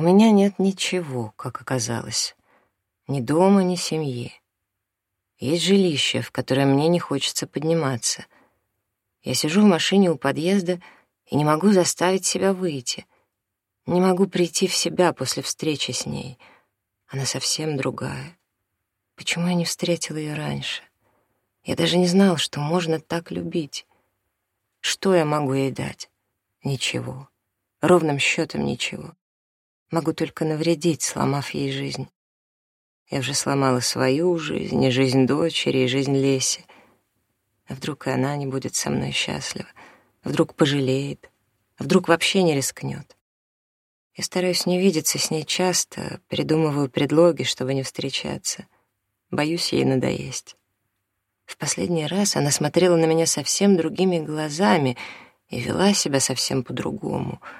У меня нет ничего, как оказалось. Ни дома, ни семьи. Есть жилище, в которое мне не хочется подниматься. Я сижу в машине у подъезда и не могу заставить себя выйти. Не могу прийти в себя после встречи с ней. Она совсем другая. Почему я не встретил ее раньше? Я даже не знал, что можно так любить. Что я могу ей дать? Ничего. Ровным счетом ничего. Могу только навредить, сломав ей жизнь. Я уже сломала свою жизнь, и жизнь дочери, и жизнь Леси. А вдруг и она не будет со мной счастлива? Вдруг пожалеет? А вдруг вообще не рискнет? Я стараюсь не видеться с ней часто, придумываю предлоги, чтобы не встречаться. Боюсь ей надоесть. В последний раз она смотрела на меня совсем другими глазами и вела себя совсем по-другому —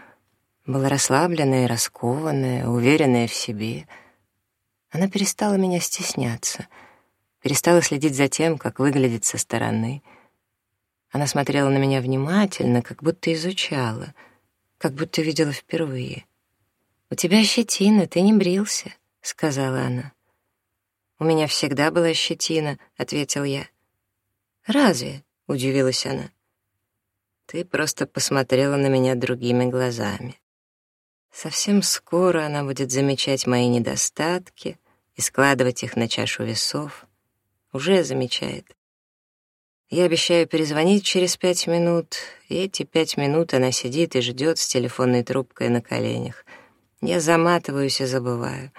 была расслабленная и раскованная, уверенная в себе. Она перестала меня стесняться, перестала следить за тем, как выглядит со стороны. Она смотрела на меня внимательно, как будто изучала, как будто видела впервые. «У тебя щетина, ты не брился», — сказала она. «У меня всегда была щетина», — ответил я. «Разве?» — удивилась она. «Ты просто посмотрела на меня другими глазами». Совсем скоро она будет замечать мои недостатки и складывать их на чашу весов. Уже замечает. Я обещаю перезвонить через пять минут, и эти пять минут она сидит и ждет с телефонной трубкой на коленях. Я заматываюсь и забываю.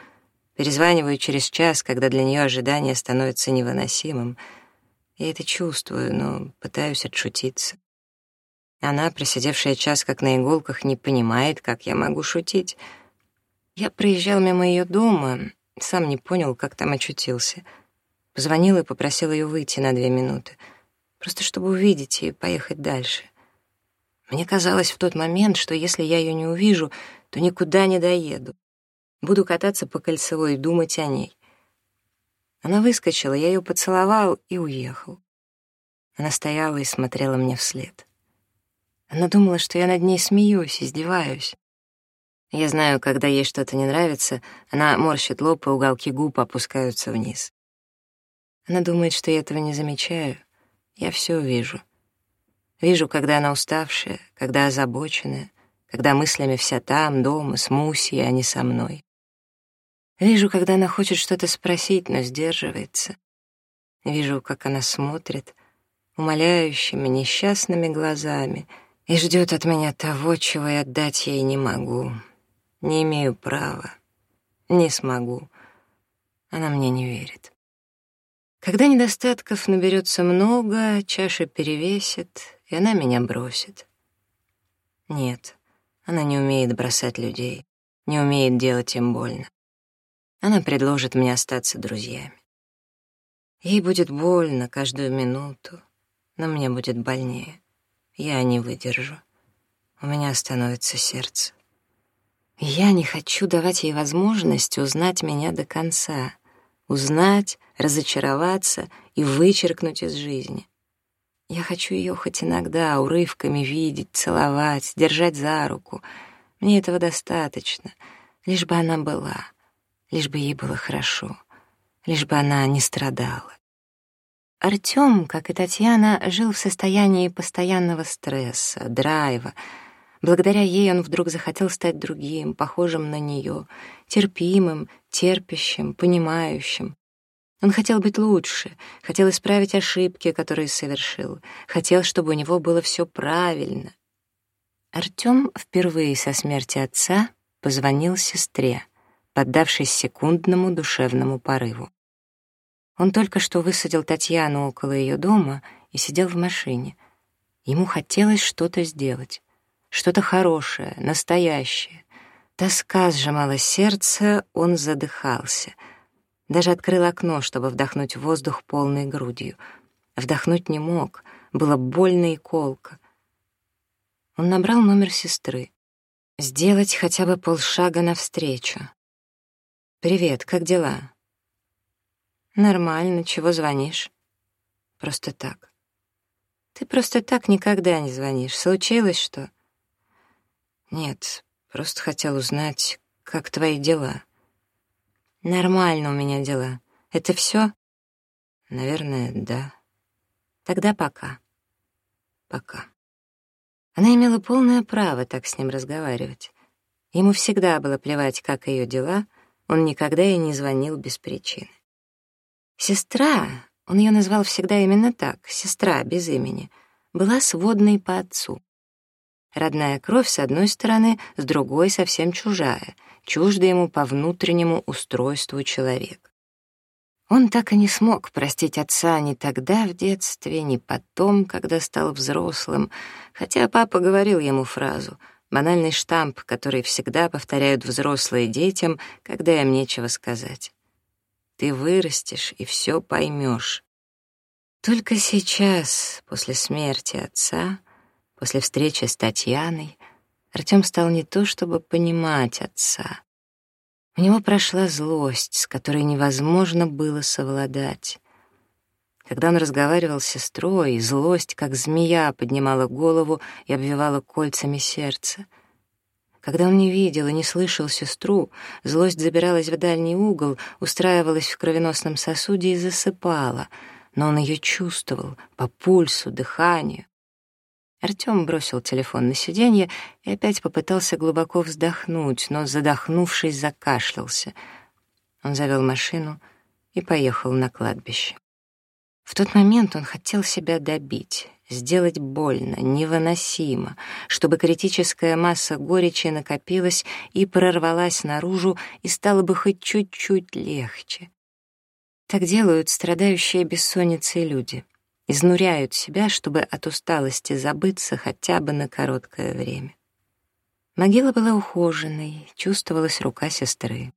Перезваниваю через час, когда для нее ожидание становится невыносимым. Я это чувствую, но пытаюсь отшутиться. Она, просидевшая час как на иголках, не понимает, как я могу шутить. Я проезжал мимо ее дома, сам не понял, как там очутился. Позвонил и попросил ее выйти на две минуты, просто чтобы увидеть и поехать дальше. Мне казалось в тот момент, что если я ее не увижу, то никуда не доеду. Буду кататься по кольцевой и думать о ней. Она выскочила, я ее поцеловал и уехал. Она стояла и смотрела мне вслед. Она думала, что я над ней смеюсь, издеваюсь. Я знаю, когда ей что-то не нравится, она морщит лоб, и уголки губ опускаются вниз. Она думает, что я этого не замечаю. Я все вижу. Вижу, когда она уставшая, когда озабоченная, когда мыслями вся там, дома, с Муси, а не со мной. Вижу, когда она хочет что-то спросить, но сдерживается. Вижу, как она смотрит, умоляющими, несчастными глазами — и ждет от меня того, чего я отдать ей не могу. Не имею права. Не смогу. Она мне не верит. Когда недостатков наберется много, чаша перевесит, и она меня бросит. Нет, она не умеет бросать людей, не умеет делать им больно. Она предложит мне остаться друзьями. Ей будет больно каждую минуту, но мне будет больнее. Я не выдержу. У меня остановится сердце. Я не хочу давать ей возможность узнать меня до конца, узнать, разочароваться и вычеркнуть из жизни. Я хочу ее хоть иногда урывками видеть, целовать, держать за руку. Мне этого достаточно, лишь бы она была, лишь бы ей было хорошо, лишь бы она не страдала. Артём, как и Татьяна, жил в состоянии постоянного стресса, драйва. Благодаря ей он вдруг захотел стать другим, похожим на неё, терпимым, терпящим, понимающим. Он хотел быть лучше, хотел исправить ошибки, которые совершил, хотел, чтобы у него было всё правильно. Артём впервые со смерти отца позвонил сестре, поддавшись секундному душевному порыву. Он только что высадил Татьяну около ее дома и сидел в машине. Ему хотелось что-то сделать. Что-то хорошее, настоящее. Тоска сжимала сердце, он задыхался. Даже открыл окно, чтобы вдохнуть воздух полной грудью. Вдохнуть не мог, было больно и колко. Он набрал номер сестры. Сделать хотя бы полшага навстречу. «Привет, как дела? «Нормально, чего звонишь?» «Просто так». «Ты просто так никогда не звонишь. Случилось что?» «Нет, просто хотел узнать, как твои дела». «Нормально у меня дела. Это все?» «Наверное, да». «Тогда пока». «Пока». Она имела полное право так с ним разговаривать. Ему всегда было плевать, как ее дела, он никогда ей не звонил без причины. Сестра, он ее назвал всегда именно так, сестра без имени, была сводной по отцу. Родная кровь с одной стороны, с другой совсем чужая, чужда ему по внутреннему устройству человек. Он так и не смог простить отца ни тогда в детстве, ни потом, когда стал взрослым, хотя папа говорил ему фразу банальный штамп, который всегда повторяют взрослые детям, когда им нечего сказать. Ты вырастешь и все поймешь. Только сейчас, после смерти отца, после встречи с Татьяной, Артем стал не то чтобы понимать отца. У него прошла злость, с которой невозможно было совладать. Когда он разговаривал с сестрой, злость, как змея, поднимала голову и обвивала кольцами сердце — когда он не видел и не слышал сестру, злость забиралась в дальний угол, устраивалась в кровеносном сосуде и засыпала, но он ее чувствовал по пульсу, дыханию. Артем бросил телефон на сиденье и опять попытался глубоко вздохнуть, но, задохнувшись, закашлялся. Он завел машину и поехал на кладбище. В тот момент он хотел себя добить сделать больно, невыносимо, чтобы критическая масса горечи накопилась и прорвалась наружу и стало бы хоть чуть-чуть легче. Так делают страдающие бессонницей люди. Изнуряют себя, чтобы от усталости забыться хотя бы на короткое время. Могила была ухоженной, чувствовалась рука сестры.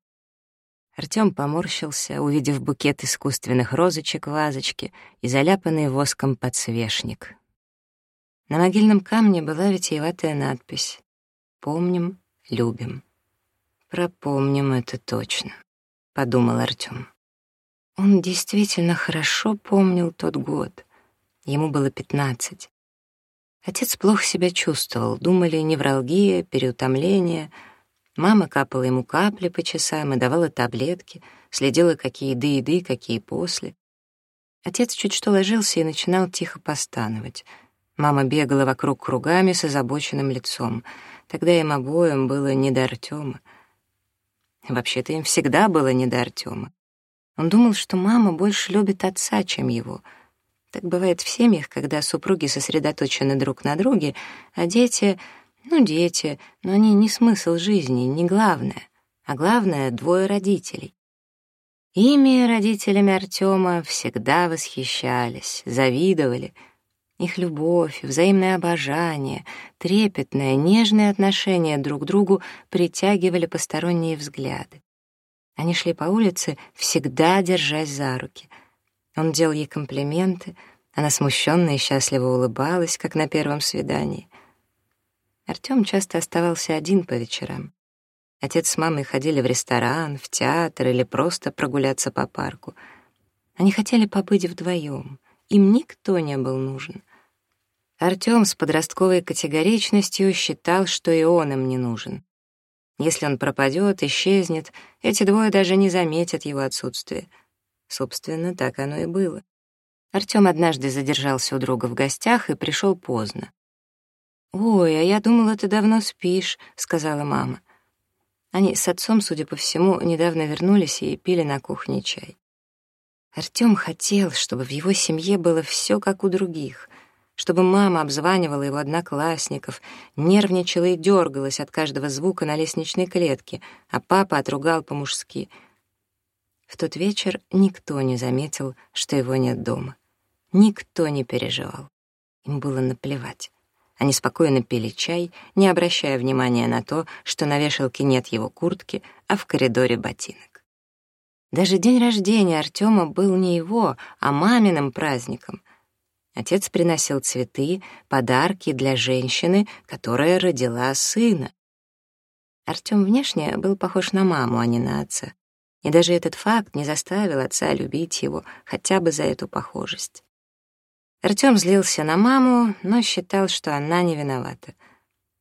Артём поморщился, увидев букет искусственных розочек в вазочке и заляпанный воском подсвечник, на могильном камне была витиеватая надпись «Помним, любим». «Пропомним это точно», — подумал Артём. Он действительно хорошо помнил тот год. Ему было пятнадцать. Отец плохо себя чувствовал, думали невралгия, переутомление. Мама капала ему капли по часам и давала таблетки, следила, какие еды еды, какие после. Отец чуть что ложился и начинал тихо постановать — Мама бегала вокруг кругами с озабоченным лицом. Тогда им обоим было не до Артема. Вообще-то им всегда было не до Артема. Он думал, что мама больше любит отца, чем его. Так бывает в семьях, когда супруги сосредоточены друг на друге, а дети, ну, дети, но они не смысл жизни, не главное. А главное — двое родителей. Ими родителями Артема всегда восхищались, завидовали — их любовь, взаимное обожание, трепетное, нежное отношение друг к другу притягивали посторонние взгляды. Они шли по улице, всегда держась за руки. Он делал ей комплименты, она смущенно и счастливо улыбалась, как на первом свидании. Артём часто оставался один по вечерам. Отец с мамой ходили в ресторан, в театр или просто прогуляться по парку. Они хотели побыть вдвоем. Им никто не был нужен — Артём с подростковой категоричностью считал, что и он им не нужен. Если он пропадет, исчезнет, эти двое даже не заметят его отсутствие. Собственно, так оно и было. Артём однажды задержался у друга в гостях и пришёл поздно. «Ой, а я думала, ты давно спишь», — сказала мама. Они с отцом, судя по всему, недавно вернулись и пили на кухне чай. Артём хотел, чтобы в его семье было всё как у других — чтобы мама обзванивала его одноклассников, нервничала и дергалась от каждого звука на лестничной клетке, а папа отругал по-мужски. В тот вечер никто не заметил, что его нет дома. Никто не переживал. Им было наплевать. Они спокойно пили чай, не обращая внимания на то, что на вешалке нет его куртки, а в коридоре ботинок. Даже день рождения Артема был не его, а маминым праздником — Отец приносил цветы, подарки для женщины, которая родила сына. Артём внешне был похож на маму, а не на отца. И даже этот факт не заставил отца любить его хотя бы за эту похожесть. Артём злился на маму, но считал, что она не виновата.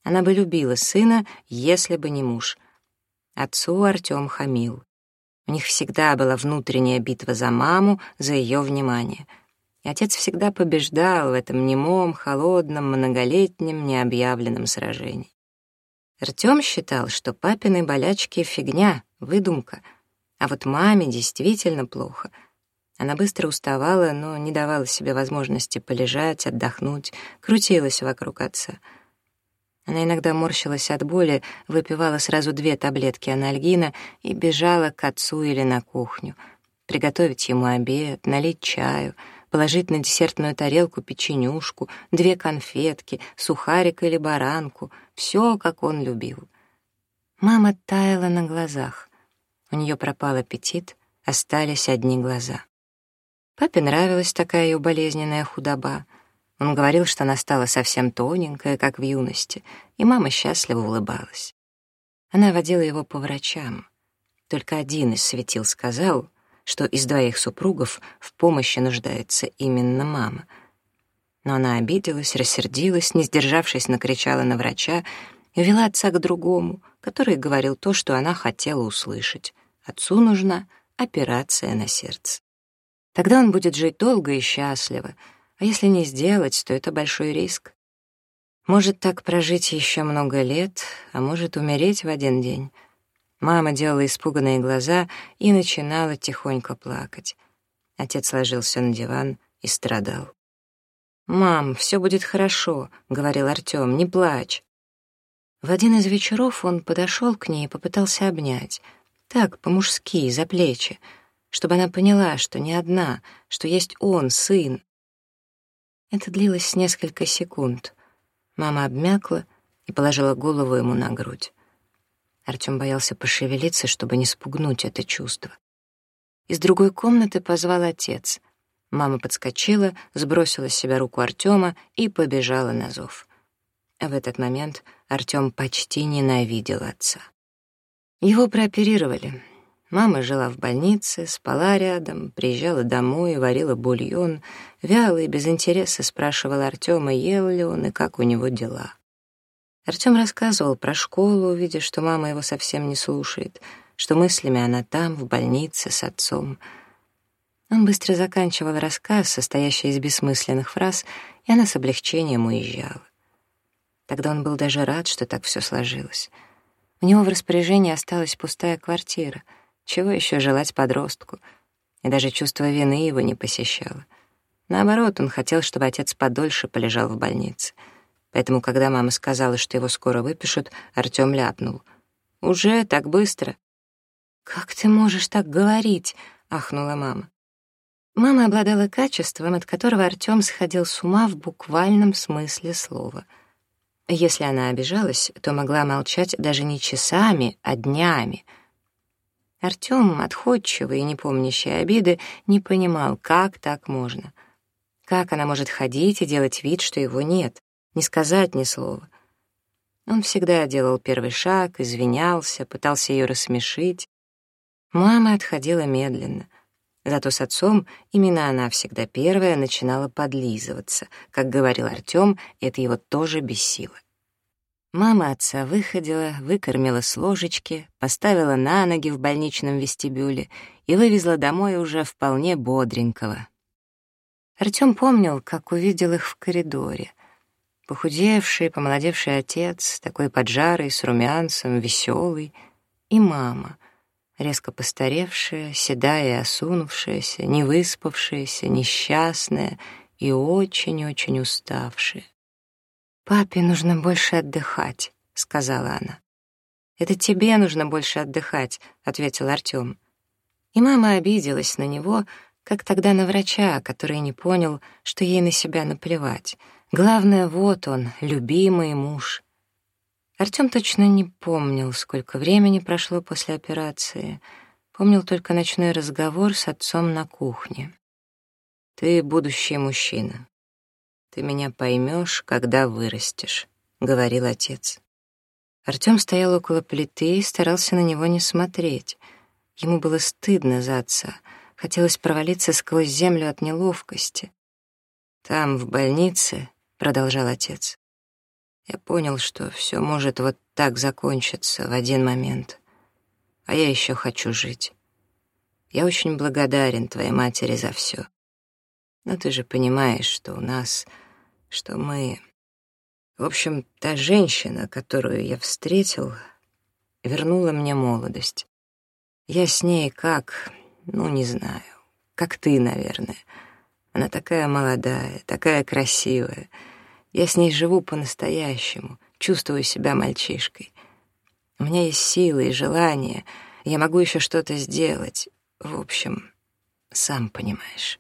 Она бы любила сына, если бы не муж. Отцу Артём хамил. У них всегда была внутренняя битва за маму, за её внимание — и отец всегда побеждал в этом немом, холодном, многолетнем, необъявленном сражении. Артём считал, что папины болячки — фигня, выдумка, а вот маме действительно плохо. Она быстро уставала, но не давала себе возможности полежать, отдохнуть, крутилась вокруг отца. Она иногда морщилась от боли, выпивала сразу две таблетки анальгина и бежала к отцу или на кухню — приготовить ему обед, налить чаю, положить на десертную тарелку печенюшку, две конфетки, сухарик или баранку, все, как он любил. Мама таяла на глазах. У нее пропал аппетит, остались одни глаза. Папе нравилась такая ее болезненная худоба. Он говорил, что она стала совсем тоненькая, как в юности, и мама счастливо улыбалась. Она водила его по врачам. Только один из светил сказал, что из двоих супругов в помощи нуждается именно мама. Но она обиделась, рассердилась, не сдержавшись, накричала на врача и вела отца к другому, который говорил то, что она хотела услышать. Отцу нужна операция на сердце. Тогда он будет жить долго и счастливо, а если не сделать, то это большой риск. Может так прожить еще много лет, а может умереть в один день — Мама делала испуганные глаза и начинала тихонько плакать. Отец ложился на диван и страдал. «Мам, все будет хорошо», — говорил Артем, — «не плачь». В один из вечеров он подошел к ней и попытался обнять. Так, по-мужски, за плечи, чтобы она поняла, что не одна, что есть он, сын. Это длилось несколько секунд. Мама обмякла и положила голову ему на грудь. Артем боялся пошевелиться, чтобы не спугнуть это чувство. Из другой комнаты позвал отец. Мама подскочила, сбросила с себя руку Артема и побежала на зов. В этот момент Артем почти ненавидел отца. Его прооперировали. Мама жила в больнице, спала рядом, приезжала домой, варила бульон, вяло и без интереса спрашивала Артема, ел ли он и как у него дела. Артем рассказывал про школу, видя, что мама его совсем не слушает, что мыслями она там, в больнице, с отцом. Он быстро заканчивал рассказ, состоящий из бессмысленных фраз, и она с облегчением уезжала. Тогда он был даже рад, что так все сложилось. У него в распоряжении осталась пустая квартира. Чего еще желать подростку? И даже чувство вины его не посещало. Наоборот, он хотел, чтобы отец подольше полежал в больнице — Поэтому, когда мама сказала, что его скоро выпишут, Артём ляпнул. «Уже? Так быстро?» «Как ты можешь так говорить?» — ахнула мама. Мама обладала качеством, от которого Артём сходил с ума в буквальном смысле слова. Если она обижалась, то могла молчать даже не часами, а днями. Артём, отходчивый и не помнящий обиды, не понимал, как так можно. Как она может ходить и делать вид, что его нет? не сказать ни слова. Он всегда делал первый шаг, извинялся, пытался ее рассмешить. Мама отходила медленно. Зато с отцом именно она всегда первая начинала подлизываться. Как говорил Артём, это его тоже бесило. Мама отца выходила, выкормила с ложечки, поставила на ноги в больничном вестибюле и вывезла домой уже вполне бодренького. Артём помнил, как увидел их в коридоре — похудевший, помолодевший отец, такой поджарый, с румянцем, веселый, и мама, резко постаревшая, седая и осунувшаяся, не выспавшаяся несчастная и очень-очень уставшая. «Папе нужно больше отдыхать», — сказала она. «Это тебе нужно больше отдыхать», — ответил Артём. И мама обиделась на него, как тогда на врача, который не понял, что ей на себя наплевать — Главное, вот он, любимый муж. Артём точно не помнил, сколько времени прошло после операции. Помнил только ночной разговор с отцом на кухне. «Ты будущий мужчина. Ты меня поймёшь, когда вырастешь», — говорил отец. Артём стоял около плиты и старался на него не смотреть. Ему было стыдно за отца, хотелось провалиться сквозь землю от неловкости. Там, в больнице, продолжал отец. Я понял, что все может вот так закончиться в один момент. А я еще хочу жить. Я очень благодарен твоей матери за все. Но ты же понимаешь, что у нас, что мы... В общем, та женщина, которую я встретил, вернула мне молодость. Я с ней как, ну, не знаю, как ты, наверное. Она такая молодая, такая красивая — я с ней живу по-настоящему, чувствую себя мальчишкой. У меня есть силы и желания, я могу еще что-то сделать. В общем, сам понимаешь».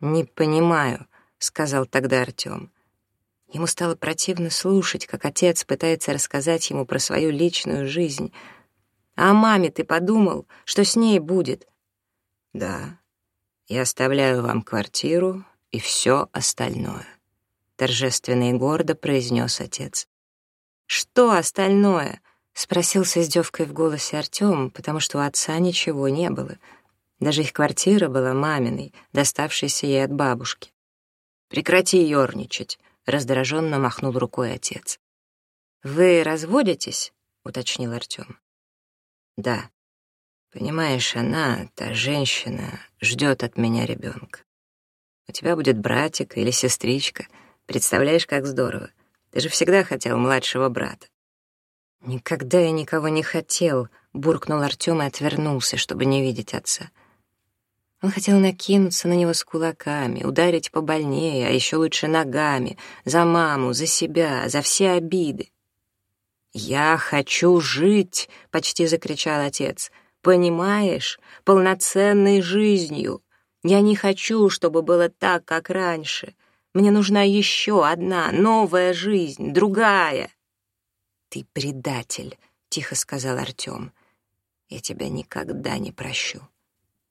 «Не понимаю», — сказал тогда Артем. Ему стало противно слушать, как отец пытается рассказать ему про свою личную жизнь. «А о маме ты подумал, что с ней будет?» «Да, я оставляю вам квартиру и все остальное» торжественно и гордо произнес отец. «Что остальное?» — спросил с издевкой в голосе Артем, потому что у отца ничего не было. Даже их квартира была маминой, доставшейся ей от бабушки. «Прекрати ерничать», — раздраженно махнул рукой отец. «Вы разводитесь?» — уточнил Артем. «Да. Понимаешь, она, та женщина, ждет от меня ребенка. У тебя будет братик или сестричка — Представляешь, как здорово. Ты же всегда хотел младшего брата. Никогда я никого не хотел, буркнул Артём и отвернулся, чтобы не видеть отца. Он хотел накинуться на него с кулаками, ударить побольнее, а еще лучше ногами, за маму, за себя, за все обиды. «Я хочу жить!» — почти закричал отец. «Понимаешь? Полноценной жизнью. Я не хочу, чтобы было так, как раньше. Мне нужна еще одна, новая жизнь, другая. Ты предатель, тихо сказал Артем. Я тебя никогда не прощу.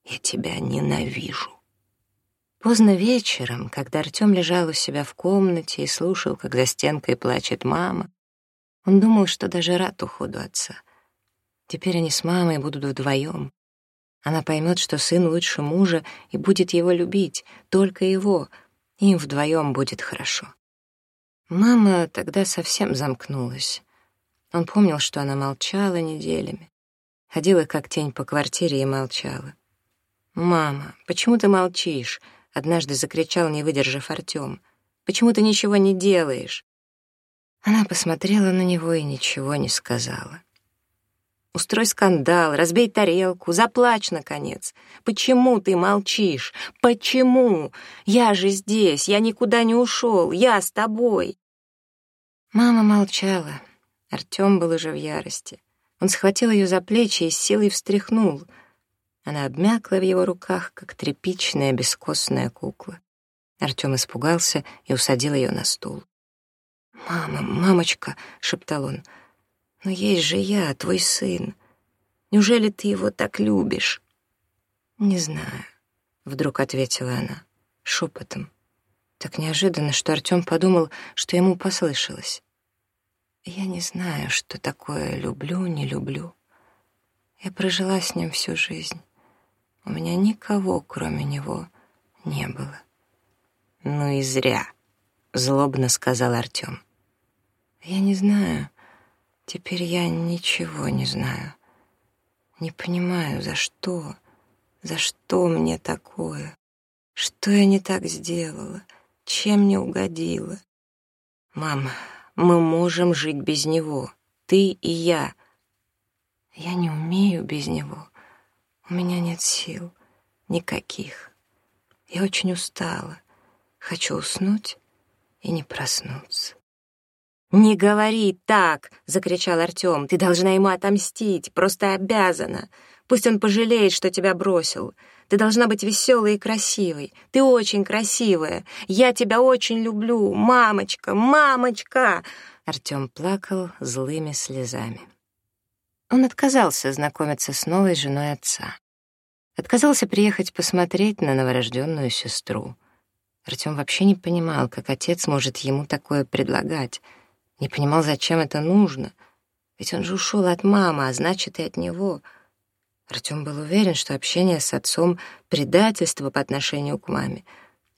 Я тебя ненавижу. Поздно вечером, когда Артем лежал у себя в комнате и слушал, как за стенкой плачет мама, он думал, что даже рад уходу отца. Теперь они с мамой будут вдвоем. Она поймет, что сын лучше мужа и будет его любить, только его — им вдвоем будет хорошо. Мама тогда совсем замкнулась. Он помнил, что она молчала неделями. Ходила как тень по квартире и молчала. «Мама, почему ты молчишь?» — однажды закричал, не выдержав Артем, «Почему ты ничего не делаешь?» Она посмотрела на него и ничего не сказала. Устрой скандал, разбей тарелку, заплачь, наконец. Почему ты молчишь? Почему? Я же здесь, я никуда не ушел, я с тобой. Мама молчала. Артем был уже в ярости. Он схватил ее за плечи и с силой встряхнул. Она обмякла в его руках, как тряпичная бескостная кукла. Артем испугался и усадил ее на стул. «Мама, мамочка!» — шептал он — но есть же я, твой сын. Неужели ты его так любишь? Не знаю, вдруг ответила она шепотом. Так неожиданно, что Артём подумал, что ему послышалось. Я не знаю, что такое люблю, не люблю. Я прожила с ним всю жизнь. У меня никого, кроме него, не было. Ну и зря, злобно сказал Артём. Я не знаю, Теперь я ничего не знаю. Не понимаю, за что, за что мне такое, что я не так сделала, чем не угодила. Мам, мы можем жить без него, ты и я. Я не умею без него, у меня нет сил, никаких. Я очень устала, хочу уснуть и не проснуться. «Не говори так!» — закричал Артём. «Ты должна ему отомстить, просто обязана. Пусть он пожалеет, что тебя бросил. Ты должна быть веселой и красивой. Ты очень красивая. Я тебя очень люблю. Мамочка, мамочка!» Артём плакал злыми слезами. Он отказался знакомиться с новой женой отца. Отказался приехать посмотреть на новорожденную сестру. Артём вообще не понимал, как отец может ему такое предлагать — не понимал, зачем это нужно. Ведь он же ушел от мамы, а значит, и от него. Артем был уверен, что общение с отцом — предательство по отношению к маме.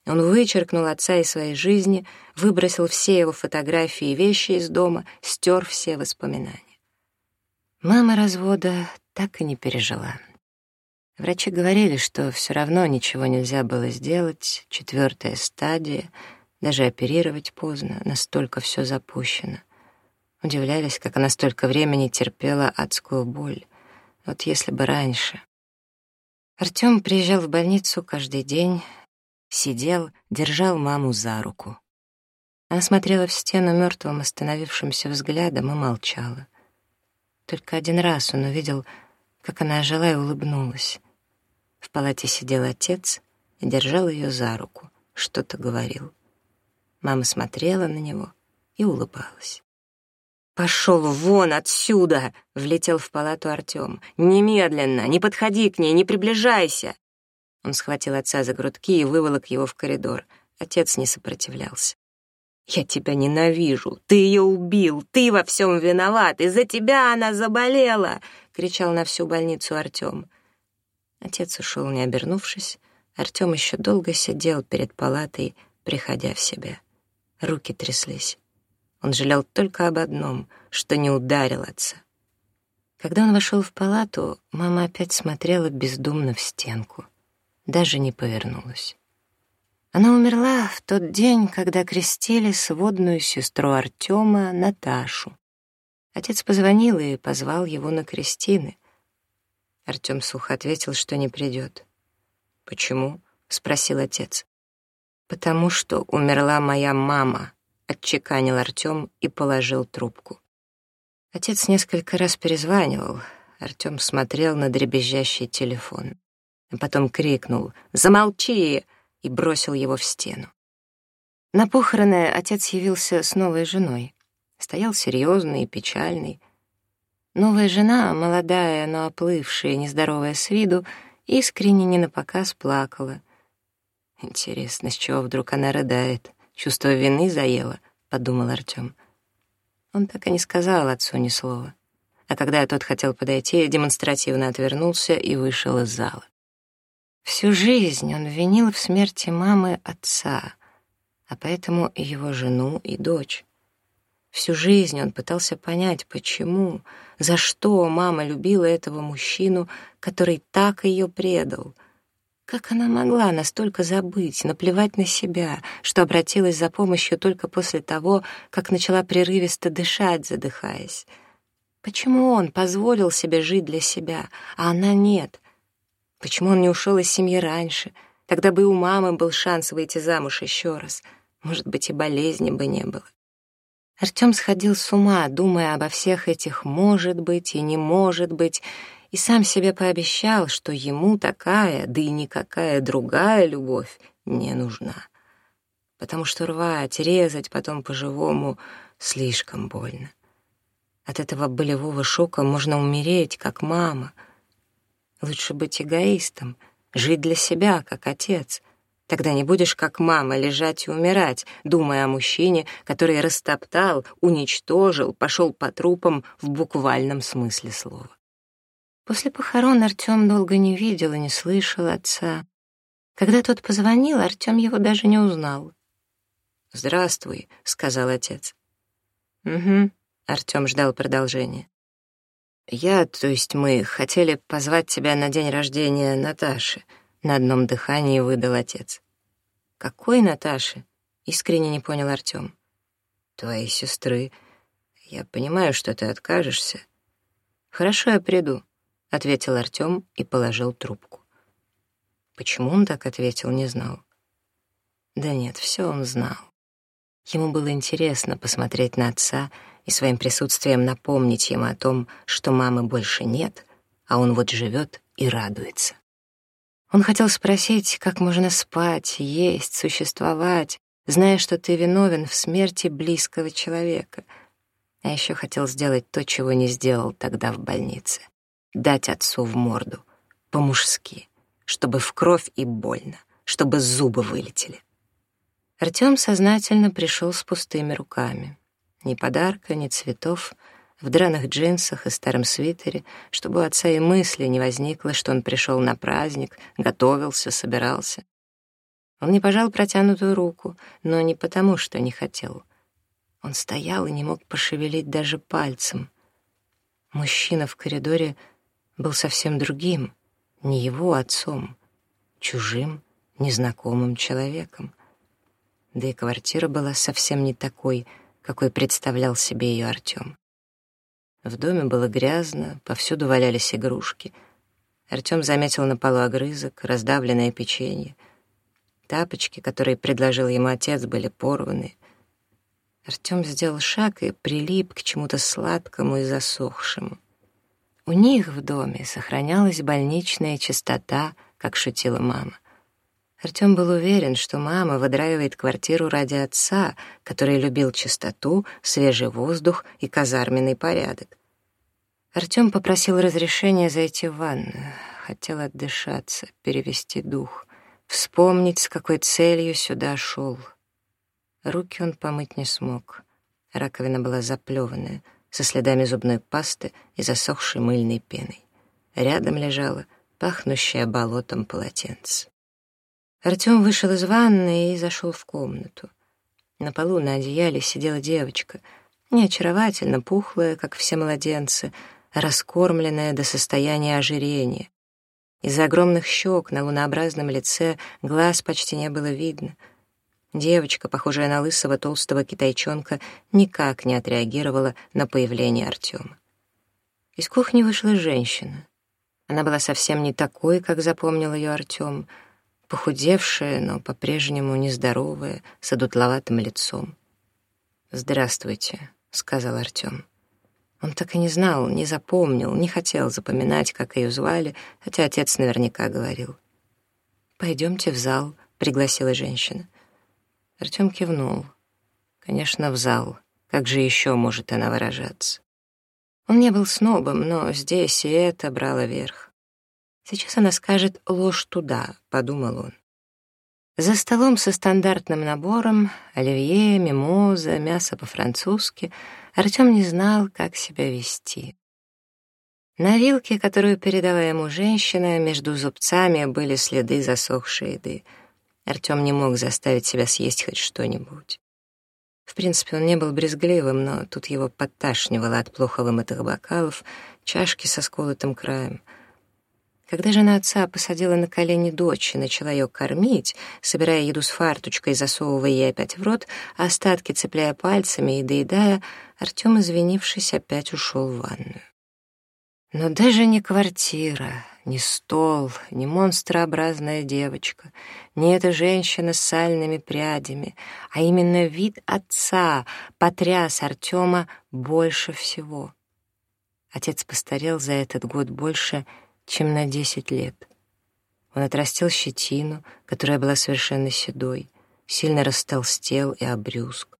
Он вычеркнул отца из своей жизни, выбросил все его фотографии и вещи из дома, стер все воспоминания. Мама развода так и не пережила. Врачи говорили, что все равно ничего нельзя было сделать, четвертая стадия — даже оперировать поздно, настолько все запущено. Удивлялись, как она столько времени терпела адскую боль. Вот если бы раньше. Артём приезжал в больницу каждый день, сидел, держал маму за руку. Она смотрела в стену мертвым остановившимся взглядом и молчала. Только один раз он увидел, как она ожила и улыбнулась. В палате сидел отец и держал ее за руку, что-то говорил. Мама смотрела на него и улыбалась. «Пошел вон отсюда!» — влетел в палату Артем. «Немедленно! Не подходи к ней, не приближайся!» Он схватил отца за грудки и выволок его в коридор. Отец не сопротивлялся. «Я тебя ненавижу! Ты ее убил! Ты во всем виноват! Из-за тебя она заболела!» — кричал на всю больницу Артем. Отец ушел, не обернувшись. Артем еще долго сидел перед палатой, приходя в себя руки тряслись. Он жалел только об одном, что не ударил отца. Когда он вошел в палату, мама опять смотрела бездумно в стенку, даже не повернулась. Она умерла в тот день, когда крестили сводную сестру Артема Наташу. Отец позвонил и позвал его на крестины. Артем сухо ответил, что не придет. «Почему?» — спросил отец. «Потому что умерла моя мама», — отчеканил Артем и положил трубку. Отец несколько раз перезванивал. Артем смотрел на дребезжащий телефон. А потом крикнул «Замолчи!» и бросил его в стену. На похороны отец явился с новой женой. Стоял серьезный и печальный. Новая жена, молодая, но оплывшая, нездоровая с виду, искренне не напоказ плакала — Интересно, с чего вдруг она рыдает? Чувство вины заело, подумал Артём. Он так и не сказал отцу ни слова. А когда тот хотел подойти, демонстративно отвернулся и вышел из зала. Всю жизнь он винил в смерти мамы отца, а поэтому и его жену, и дочь. Всю жизнь он пытался понять, почему, за что мама любила этого мужчину, который так ее предал — как она могла настолько забыть, наплевать на себя, что обратилась за помощью только после того, как начала прерывисто дышать, задыхаясь? Почему он позволил себе жить для себя, а она нет? Почему он не ушел из семьи раньше? Тогда бы и у мамы был шанс выйти замуж еще раз. Может быть, и болезни бы не было. Артем сходил с ума, думая обо всех этих «может быть» и «не может быть», и сам себе пообещал, что ему такая, да и никакая другая любовь не нужна. Потому что рвать, резать потом по-живому слишком больно. От этого болевого шока можно умереть, как мама. Лучше быть эгоистом, жить для себя, как отец. Тогда не будешь, как мама, лежать и умирать, думая о мужчине, который растоптал, уничтожил, пошел по трупам в буквальном смысле слова. После похорон Артем долго не видел и не слышал отца. Когда тот позвонил, Артем его даже не узнал. «Здравствуй», — сказал отец. «Угу», — Артем ждал продолжения. «Я, то есть мы, хотели позвать тебя на день рождения Наташи», — на одном дыхании выдал отец. «Какой Наташи?» — искренне не понял Артем. «Твоей сестры. Я понимаю, что ты откажешься. Хорошо, я приду. — ответил Артём и положил трубку. Почему он так ответил, не знал. Да нет, все он знал. Ему было интересно посмотреть на отца и своим присутствием напомнить ему о том, что мамы больше нет, а он вот живет и радуется. Он хотел спросить, как можно спать, есть, существовать, зная, что ты виновен в смерти близкого человека. А еще хотел сделать то, чего не сделал тогда в больнице. Дать отцу в морду, по-мужски, чтобы в кровь и больно, чтобы зубы вылетели. Артём сознательно пришёл с пустыми руками. Ни подарка, ни цветов, в драных джинсах и старом свитере, чтобы у отца и мысли не возникло, что он пришёл на праздник, готовился, собирался. Он не пожал протянутую руку, но не потому, что не хотел. Он стоял и не мог пошевелить даже пальцем. Мужчина в коридоре был совсем другим, не его отцом, чужим, незнакомым человеком. Да и квартира была совсем не такой, какой представлял себе ее Артем. В доме было грязно, повсюду валялись игрушки. Артем заметил на полу огрызок, раздавленное печенье. Тапочки, которые предложил ему отец, были порваны. Артем сделал шаг и прилип к чему-то сладкому и засохшему. У них в доме сохранялась больничная чистота, как шутила мама. Артём был уверен, что мама выдраивает квартиру ради отца, который любил чистоту, свежий воздух и казарменный порядок. Артём попросил разрешения зайти в ванную, хотел отдышаться, перевести дух, вспомнить, с какой целью сюда шёл. Руки он помыть не смог. Раковина была заплёванная. — со следами зубной пасты и засохшей мыльной пеной. Рядом лежало пахнущее болотом полотенце. Артем вышел из ванны и зашел в комнату. На полу на одеяле сидела девочка, неочаровательно пухлая, как все младенцы, раскормленная до состояния ожирения. Из-за огромных щек на лунообразном лице глаз почти не было видно — Девочка, похожая на лысого толстого китайчонка, никак не отреагировала на появление Артема. Из кухни вышла женщина. Она была совсем не такой, как запомнил ее Артем, похудевшая, но по-прежнему нездоровая, с одутловатым лицом. «Здравствуйте», — сказал Артем. Он так и не знал, не запомнил, не хотел запоминать, как ее звали, хотя отец наверняка говорил. «Пойдемте в зал», — пригласила женщина. Артем кивнул. Конечно, в зал. Как же еще может она выражаться? Он не был снобом, но здесь и это брало верх. Сейчас она скажет «ложь туда», — подумал он. За столом со стандартным набором — оливье, мимоза, мясо по-французски — Артем не знал, как себя вести. На вилке, которую передала ему женщина, между зубцами были следы засохшей еды — Артём не мог заставить себя съесть хоть что-нибудь. В принципе, он не был брезгливым, но тут его подташнивало от плохо вымытых бокалов, чашки со сколотым краем. Когда жена отца посадила на колени дочь и начала ее кормить, собирая еду с фарточкой, засовывая ей опять в рот, а остатки цепляя пальцами и доедая, Артём, извинившись, опять ушел в ванную. Но даже не квартира, ни стол, ни монстрообразная девочка, ни эта женщина с сальными прядями, а именно вид отца потряс Артема больше всего. Отец постарел за этот год больше, чем на десять лет. Он отрастил щетину, которая была совершенно седой, сильно растолстел и обрюзг.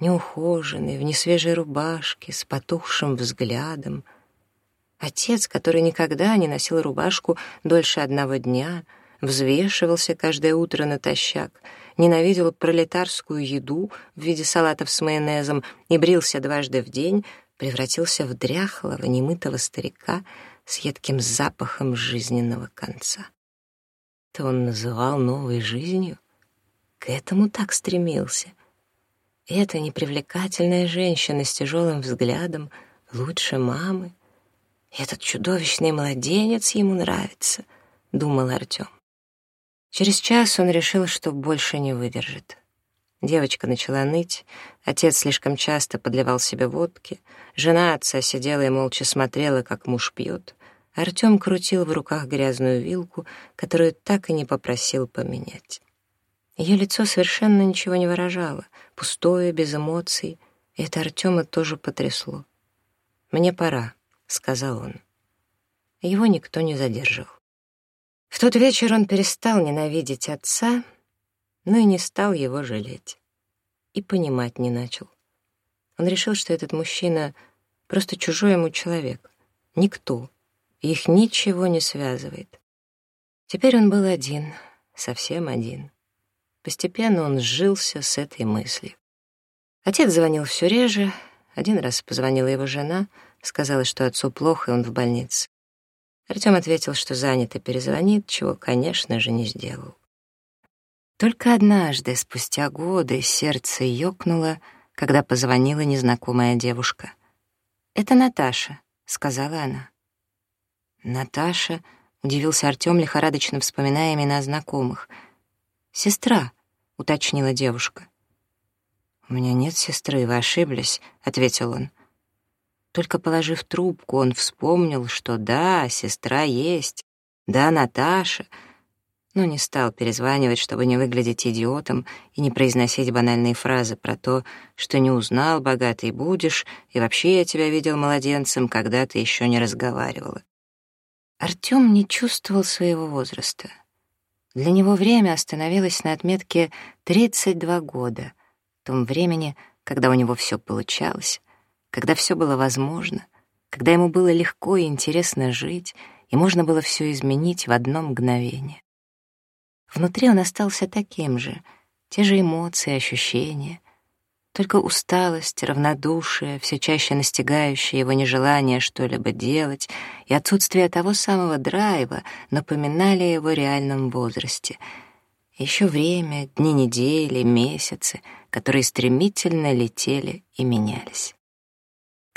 Неухоженный, в несвежей рубашке, с потухшим взглядом — Отец, который никогда не носил рубашку дольше одного дня, взвешивался каждое утро натощак, ненавидел пролетарскую еду в виде салатов с майонезом и брился дважды в день, превратился в дряхлого, немытого старика с едким запахом жизненного конца. То он называл новой жизнью? К этому так стремился. Эта непривлекательная женщина с тяжелым взглядом лучше мамы. Этот чудовищный младенец ему нравится, думал Артем. Через час он решил, что больше не выдержит. Девочка начала ныть, отец слишком часто подливал себе водки, жена отца сидела и молча смотрела, как муж пьет. Артем крутил в руках грязную вилку, которую так и не попросил поменять. Ее лицо совершенно ничего не выражало, пустое, без эмоций, и это Артема тоже потрясло. «Мне пора», сказал он. Его никто не задерживал. В тот вечер он перестал ненавидеть отца, но и не стал его жалеть. И понимать не начал. Он решил, что этот мужчина просто чужой ему человек, никто, их ничего не связывает. Теперь он был один, совсем один. Постепенно он сжился с этой мыслью. Отец звонил все реже, один раз позвонила его жена — Сказала, что отцу плохо, и он в больнице. Артем ответил, что занят и перезвонит, чего, конечно же, не сделал. Только однажды, спустя годы, сердце ёкнуло, когда позвонила незнакомая девушка. «Это Наташа», — сказала она. «Наташа», — удивился Артём, лихорадочно вспоминая имена знакомых. «Сестра», — уточнила девушка. «У меня нет сестры, вы ошиблись», — ответил он. Только положив трубку, он вспомнил, что да, сестра есть, да, Наташа, но не стал перезванивать, чтобы не выглядеть идиотом и не произносить банальные фразы про то, что не узнал, богатый будешь, и вообще я тебя видел младенцем, когда ты еще не разговаривала. Артём не чувствовал своего возраста. Для него время остановилось на отметке 32 года, в том времени, когда у него все получалось, когда все было возможно, когда ему было легко и интересно жить, и можно было все изменить в одно мгновение. Внутри он остался таким же, те же эмоции, ощущения, только усталость, равнодушие, все чаще настигающее его нежелание что-либо делать и отсутствие того самого драйва напоминали о его реальном возрасте. Еще время, дни недели, месяцы, которые стремительно летели и менялись.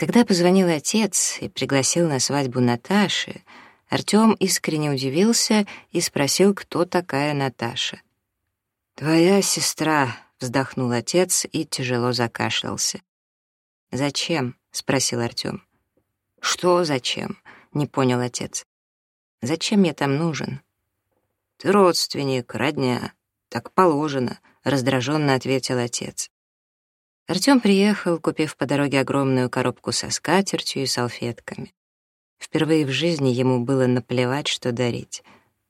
Когда позвонил отец и пригласил на свадьбу Наташи, Артём искренне удивился и спросил, кто такая Наташа. «Твоя сестра», — вздохнул отец и тяжело закашлялся. «Зачем?» — спросил Артём. «Что зачем?» — не понял отец. «Зачем я там нужен?» «Ты родственник, родня. Так положено», — раздраженно ответил отец. Артём приехал, купив по дороге огромную коробку со скатертью и салфетками. Впервые в жизни ему было наплевать, что дарить.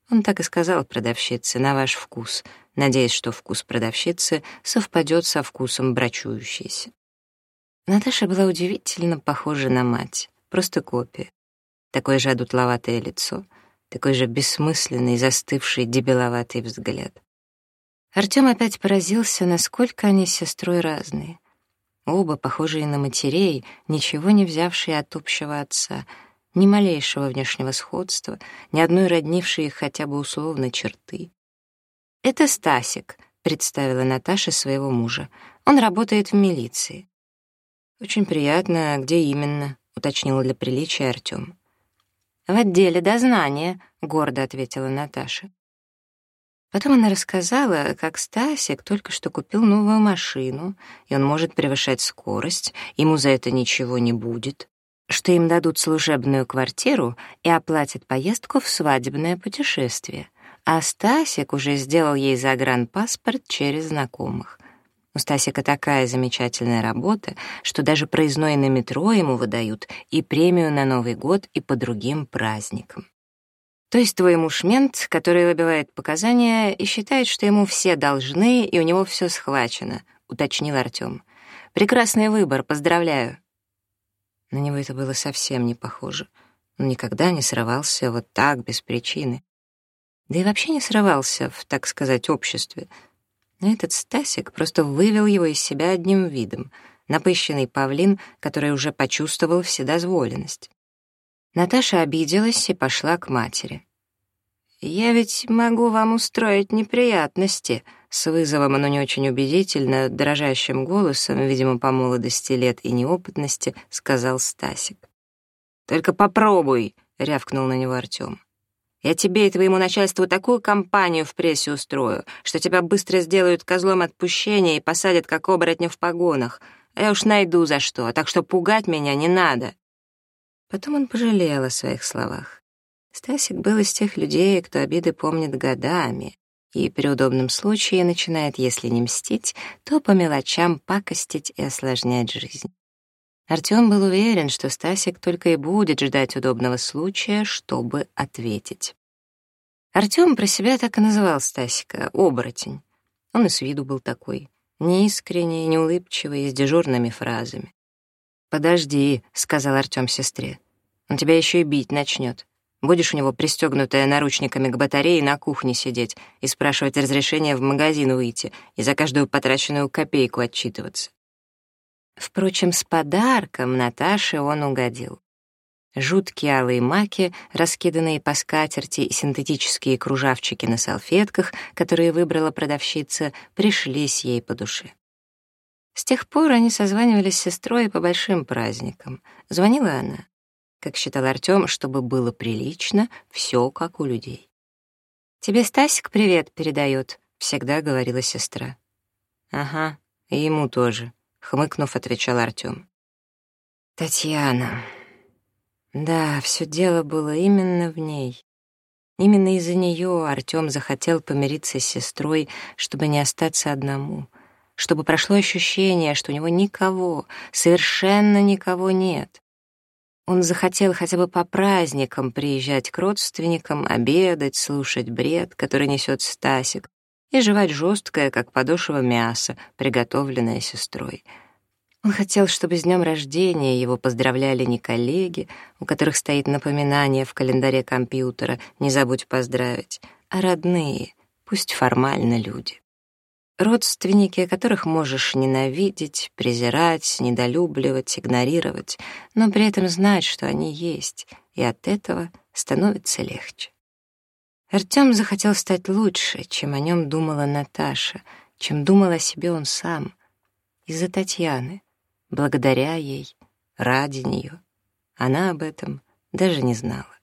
Он так и сказал продавщице «на ваш вкус», надеясь, что вкус продавщицы совпадёт со вкусом брачующейся. Наташа была удивительно похожа на мать, просто копия. Такое же одутловатое лицо, такой же бессмысленный, застывший, дебиловатый взгляд. Артём опять поразился, насколько они с сестрой разные оба похожие на матерей, ничего не взявшие от общего отца, ни малейшего внешнего сходства, ни одной роднившей их хотя бы условно черты. «Это Стасик», — представила Наташа своего мужа. «Он работает в милиции». «Очень приятно. Где именно?» — уточнил для приличия Артём. «В отделе дознания», — гордо ответила Наташа. Потом она рассказала, как Стасик только что купил новую машину, и он может превышать скорость, ему за это ничего не будет, что им дадут служебную квартиру и оплатят поездку в свадебное путешествие, а Стасик уже сделал ей загранпаспорт через знакомых. У Стасика такая замечательная работа, что даже проездной на метро ему выдают и премию на Новый год, и по другим праздникам. То есть твой муж который выбивает показания и считает, что ему все должны и у него все схвачено, уточнил Артём. Прекрасный выбор, поздравляю. На него это было совсем не похоже. Он никогда не срывался вот так без причины. Да и вообще не срывался в, так сказать, обществе. Но этот Стасик просто вывел его из себя одним видом. Напыщенный павлин, который уже почувствовал вседозволенность. Наташа обиделась и пошла к матери. «Я ведь могу вам устроить неприятности», — с вызовом, но не очень убедительно, дрожащим голосом, видимо, по молодости лет и неопытности, сказал Стасик. «Только попробуй», — рявкнул на него Артём. «Я тебе и твоему начальству такую кампанию в прессе устрою, что тебя быстро сделают козлом отпущения и посадят как оборотня в погонах. А я уж найду за что, так что пугать меня не надо». Потом он пожалел о своих словах. Стасик был из тех людей, кто обиды помнит годами и при удобном случае начинает, если не мстить, то по мелочам пакостить и осложнять жизнь. Артём был уверен, что Стасик только и будет ждать удобного случая, чтобы ответить. Артём про себя так и называл Стасика — оборотень. Он и с виду был такой, неискренний, неулыбчивый, с дежурными фразами. «Подожди», — сказал Артём сестре. «Он тебя еще и бить начнет. Будешь у него, пристегнутая наручниками к батарее, на кухне сидеть и спрашивать разрешения в магазин выйти и за каждую потраченную копейку отчитываться». Впрочем, с подарком Наташе он угодил. Жуткие алые маки, раскиданные по скатерти и синтетические кружавчики на салфетках, которые выбрала продавщица, пришлись ей по душе. С тех пор они созванивались с сестрой по большим праздникам. Звонила она. Как считал Артём, чтобы было прилично, все как у людей. «Тебе Стасик привет передает», — всегда говорила сестра. «Ага, и ему тоже», — хмыкнув, отвечал Артём. «Татьяна...» Да, все дело было именно в ней. Именно из-за нее Артём захотел помириться с сестрой, чтобы не остаться одному — чтобы прошло ощущение, что у него никого, совершенно никого нет. Он захотел хотя бы по праздникам приезжать к родственникам, обедать, слушать бред, который несет Стасик, и жевать жесткое, как подошево мясо, приготовленное сестрой. Он хотел, чтобы с днем рождения его поздравляли не коллеги, у которых стоит напоминание в календаре компьютера «Не забудь поздравить», а родные, пусть формально люди. Родственники, которых можешь ненавидеть, презирать, недолюбливать, игнорировать, но при этом знать, что они есть, и от этого становится легче. Артём захотел стать лучше, чем о нём думала Наташа, чем думал о себе он сам. Из-за Татьяны, благодаря ей, ради неё. Она об этом даже не знала.